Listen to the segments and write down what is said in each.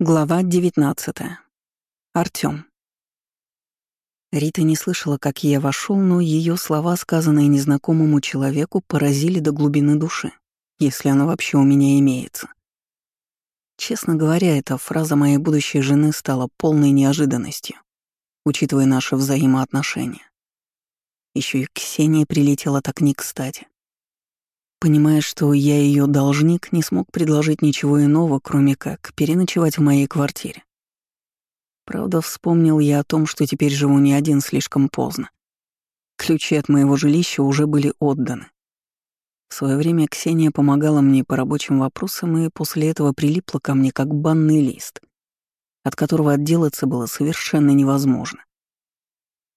Глава 19. Артём. Рита не слышала, как я вошел, но ее слова, сказанные незнакомому человеку, поразили до глубины души, если она вообще у меня имеется. Честно говоря, эта фраза моей будущей жены стала полной неожиданностью, учитывая наши взаимоотношения. Еще и Ксения прилетела так не кстати. Понимая, что я ее должник, не смог предложить ничего иного, кроме как переночевать в моей квартире. Правда, вспомнил я о том, что теперь живу не один слишком поздно. Ключи от моего жилища уже были отданы. В свое время Ксения помогала мне по рабочим вопросам и после этого прилипла ко мне как банный лист, от которого отделаться было совершенно невозможно.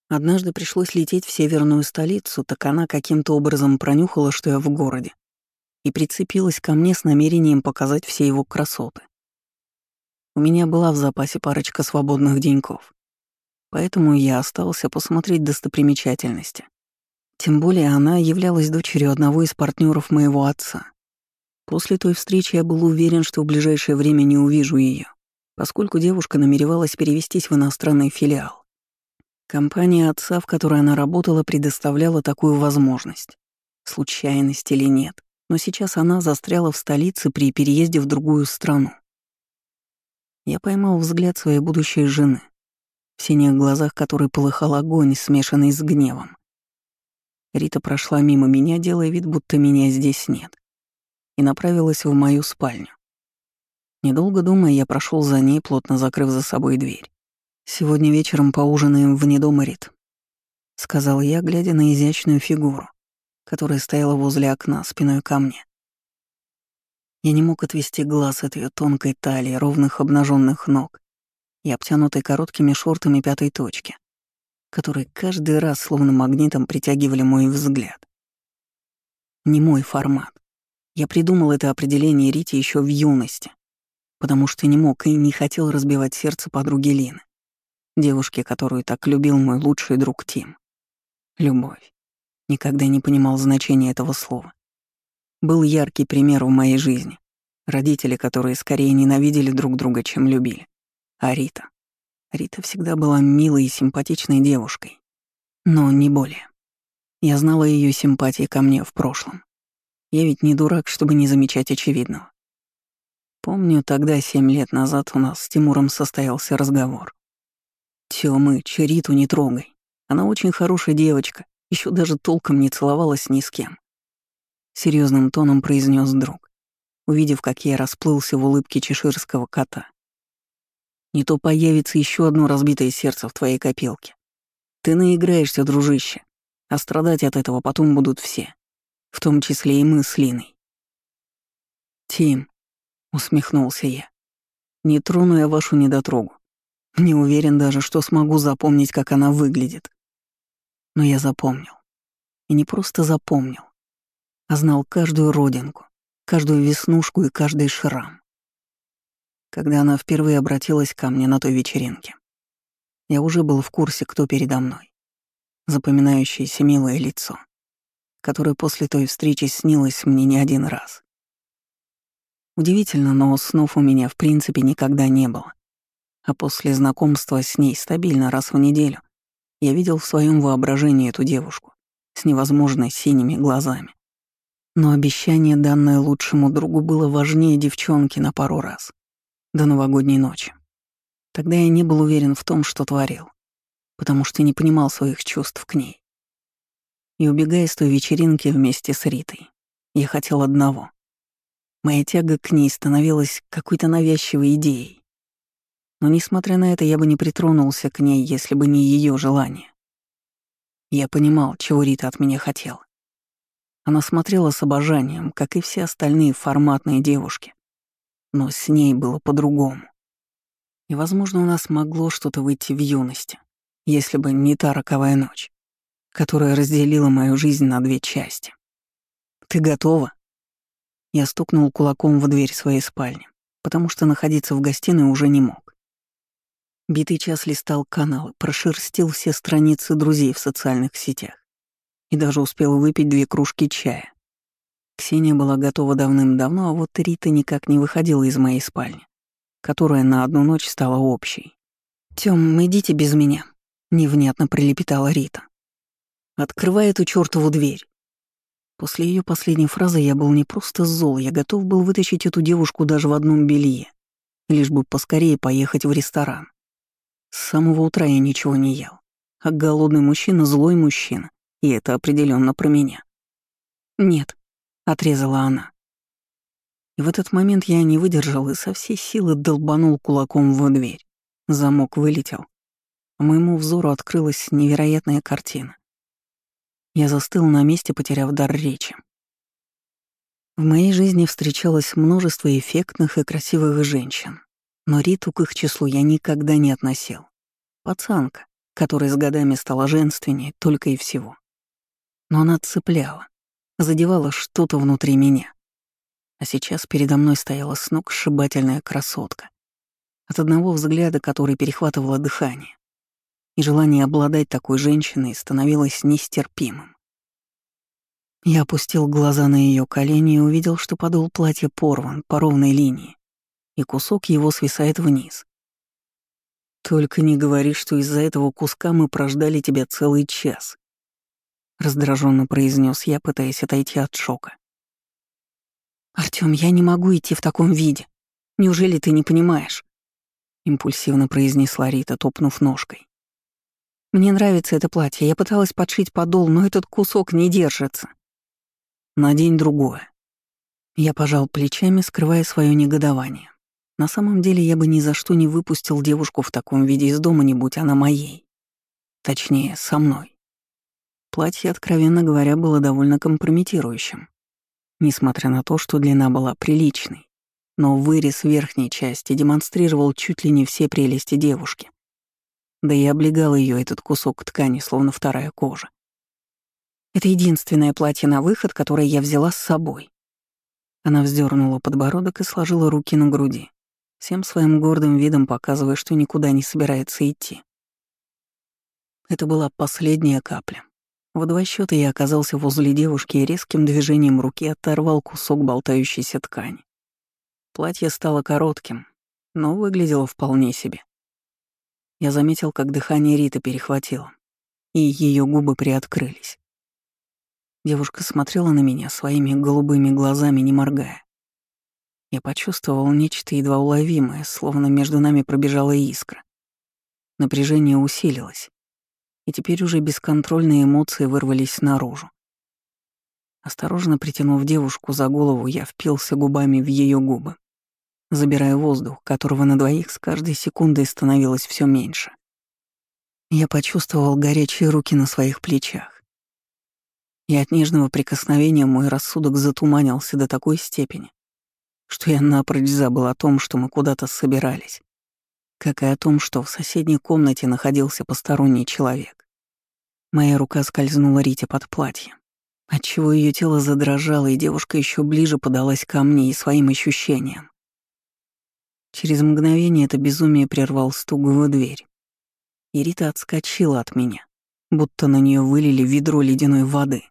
Однажды пришлось лететь в северную столицу, так она каким-то образом пронюхала, что я в городе, и прицепилась ко мне с намерением показать все его красоты. У меня была в запасе парочка свободных деньков, поэтому я остался посмотреть достопримечательности. Тем более она являлась дочерью одного из партнеров моего отца. После той встречи я был уверен, что в ближайшее время не увижу ее, поскольку девушка намеревалась перевестись в иностранный филиал. Компания отца, в которой она работала, предоставляла такую возможность. Случайность или нет, но сейчас она застряла в столице при переезде в другую страну. Я поймал взгляд своей будущей жены, в синих глазах которой полыхал огонь, смешанный с гневом. Рита прошла мимо меня, делая вид, будто меня здесь нет, и направилась в мою спальню. Недолго думая, я прошел за ней, плотно закрыв за собой дверь. «Сегодня вечером поужинаем вне дома, Рит», — сказал я, глядя на изящную фигуру, которая стояла возле окна, спиной ко мне. Я не мог отвести глаз от ее тонкой талии, ровных обнаженных ног и обтянутой короткими шортами пятой точки, которые каждый раз словно магнитом притягивали мой взгляд. Не мой формат. Я придумал это определение Рите еще в юности, потому что не мог и не хотел разбивать сердце подруги Лины девушке, которую так любил мой лучший друг Тим. Любовь. Никогда не понимал значения этого слова. Был яркий пример в моей жизни. Родители, которые скорее ненавидели друг друга, чем любили. А Рита? Рита всегда была милой и симпатичной девушкой. Но не более. Я знала ее симпатии ко мне в прошлом. Я ведь не дурак, чтобы не замечать очевидного. Помню, тогда, семь лет назад, у нас с Тимуром состоялся разговор. Тёмыч, Риту не трогай. Она очень хорошая девочка, еще даже толком не целовалась ни с кем. Серьезным тоном произнес друг, увидев, как я расплылся в улыбке чеширского кота. Не то появится еще одно разбитое сердце в твоей копилке. Ты наиграешься, дружище, а страдать от этого потом будут все, в том числе и мы с Линой. «Тим», — усмехнулся я, — «не трону я вашу недотрогу. Не уверен даже, что смогу запомнить, как она выглядит. Но я запомнил. И не просто запомнил, а знал каждую родинку, каждую веснушку и каждый шрам. Когда она впервые обратилась ко мне на той вечеринке, я уже был в курсе, кто передо мной. Запоминающееся милое лицо, которое после той встречи снилось мне не один раз. Удивительно, но снов у меня в принципе никогда не было. А после знакомства с ней стабильно раз в неделю я видел в своем воображении эту девушку с невозможно синими глазами. Но обещание, данное лучшему другу, было важнее девчонки на пару раз. До новогодней ночи. Тогда я не был уверен в том, что творил, потому что не понимал своих чувств к ней. И убегая с той вечеринки вместе с Ритой, я хотел одного. Моя тяга к ней становилась какой-то навязчивой идеей. Но, несмотря на это, я бы не притронулся к ней, если бы не ее желание. Я понимал, чего Рита от меня хотела. Она смотрела с обожанием, как и все остальные форматные девушки. Но с ней было по-другому. И, возможно, у нас могло что-то выйти в юности, если бы не та роковая ночь, которая разделила мою жизнь на две части. «Ты готова?» Я стукнул кулаком в дверь своей спальни, потому что находиться в гостиной уже не мог. Битый час листал каналы, прошерстил все страницы друзей в социальных сетях и даже успел выпить две кружки чая. Ксения была готова давным-давно, а вот Рита никак не выходила из моей спальни. которая на одну ночь стала общей. «Тём, идите без меня», — невнятно пролепетала Рита. «Открывай эту чёртову дверь». После ее последней фразы я был не просто зол, я готов был вытащить эту девушку даже в одном белье, лишь бы поскорее поехать в ресторан. С самого утра я ничего не ел. А голодный мужчина — злой мужчина, и это определенно про меня. «Нет», — отрезала она. И в этот момент я не выдержал и со всей силы долбанул кулаком в дверь. Замок вылетел. Моему взору открылась невероятная картина. Я застыл на месте, потеряв дар речи. В моей жизни встречалось множество эффектных и красивых женщин, но Риту к их числу я никогда не относил. Пацанка, которая с годами стала женственнее только и всего. Но она цепляла, задевала что-то внутри меня. А сейчас передо мной стояла с ног сшибательная красотка, от одного взгляда который перехватывало дыхание и желание обладать такой женщиной становилось нестерпимым. Я опустил глаза на ее колени и увидел, что подол платья порван по ровной линии, и кусок его свисает вниз. «Только не говори, что из-за этого куска мы прождали тебя целый час», — раздраженно произнес я, пытаясь отойти от шока. «Артём, я не могу идти в таком виде. Неужели ты не понимаешь?» — импульсивно произнесла Рита, топнув ножкой. Мне нравится это платье. Я пыталась подшить подол, но этот кусок не держится. Надень другое. Я пожал плечами, скрывая свое негодование. На самом деле я бы ни за что не выпустил девушку в таком виде из дома, не будь она моей. Точнее, со мной. Платье, откровенно говоря, было довольно компрометирующим. Несмотря на то, что длина была приличной, но вырез верхней части демонстрировал чуть ли не все прелести девушки. Да и облегал ее этот кусок ткани, словно вторая кожа. Это единственное платье на выход, которое я взяла с собой. Она вздернула подбородок и сложила руки на груди, всем своим гордым видом показывая, что никуда не собирается идти. Это была последняя капля. В два счета я оказался возле девушки и резким движением руки оторвал кусок болтающейся ткани. Платье стало коротким, но выглядело вполне себе. Я заметил, как дыхание Риты перехватило, и ее губы приоткрылись. Девушка смотрела на меня своими голубыми глазами, не моргая. Я почувствовал нечто едва уловимое, словно между нами пробежала искра. Напряжение усилилось, и теперь уже бесконтрольные эмоции вырвались наружу. Осторожно притянув девушку за голову, я впился губами в ее губы забирая воздух, которого на двоих с каждой секундой становилось все меньше. Я почувствовал горячие руки на своих плечах. И от нежного прикосновения мой рассудок затуманился до такой степени, что я напрочь забыл о том, что мы куда-то собирались, как и о том, что в соседней комнате находился посторонний человек. Моя рука скользнула Рите под платье, отчего ее тело задрожало, и девушка еще ближе подалась ко мне и своим ощущениям. Через мгновение это безумие прервал стук в дверь. И Рита отскочила от меня, будто на нее вылили ведро ледяной воды.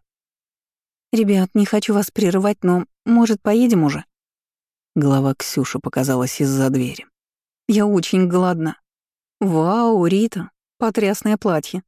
«Ребят, не хочу вас прерывать, но, может, поедем уже?» Голова Ксюши показалась из-за двери. «Я очень голодна». «Вау, Рита, потрясное платье.